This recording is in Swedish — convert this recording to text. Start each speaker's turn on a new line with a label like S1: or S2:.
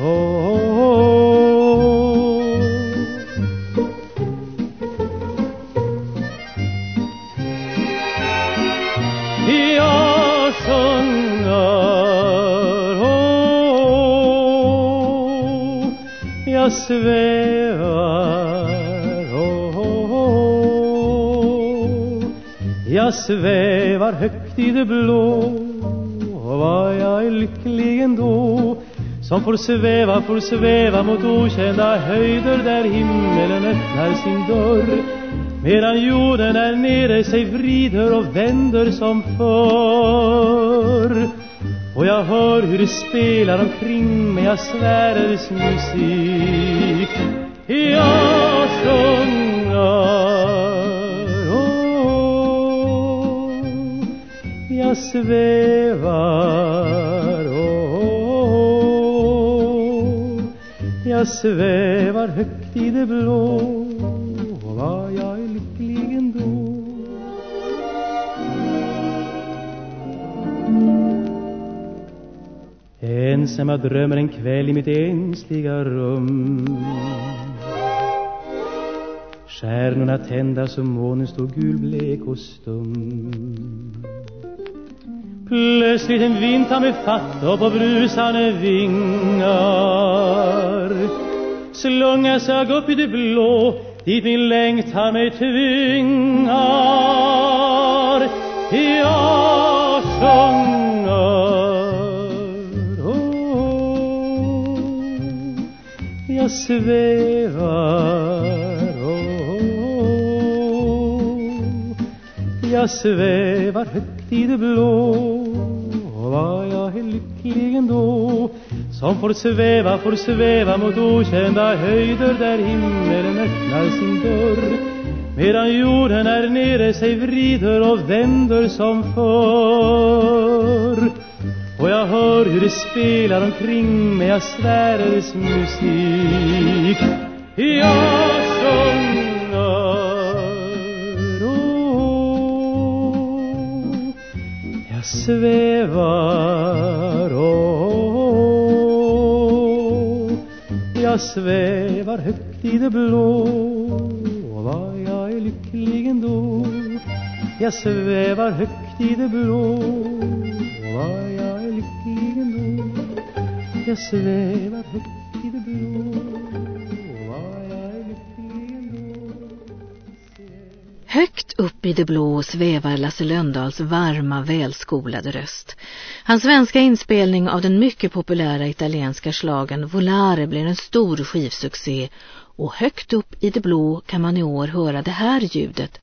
S1: oh, oh, oh. Jag sjunger oh, Jag svävar oh, oh, Jag svävar högt i det blå. Vad jag är lycklig ändå. Som får sväva, får sväva mot okända höjder där himmelen öppnar sin dörr. Medan jorden där nere sig vrider och vänder som förr. Och jag hör hur det spelar omkring mig jag svärdes musik. Jag svävar oh, jag svävar högt i det blå. Vad jag är lycklig ändå Ensam jag drömmer en kväll i mitt ensliga rum. Stjärnorna tända som månen står gulblek och stum Plötsligt en vind tar mig fatt och på brusande vingar. Slungas jag upp i det blå dit min längtan mig tvingar. Jag sjunger oh-oh, jag svävar. Jag svävar högt i det blå. Vad jag är lycklig ändå. Som får sväva, får sväva mot okända höjder där himmelen öppnar sin dörr. Medan jorden är nere sig vrider och vänder som förr. Och jag hör hur det spelar omkring mig jag svärdes musik. Jag sjunger svävar oh, jag svävar högt i det blå vad jag är lycklig ändå. Jag svävar högt i det blå vad jag är lycklig ändå. Jag svävar högt.
S2: Högt upp i det blå svävar Lasse Löndals varma, välskolade röst. Hans svenska inspelning av den mycket populära italienska slagen Volare blir en stor skivsuccé och högt upp i det blå kan man i år höra det här ljudet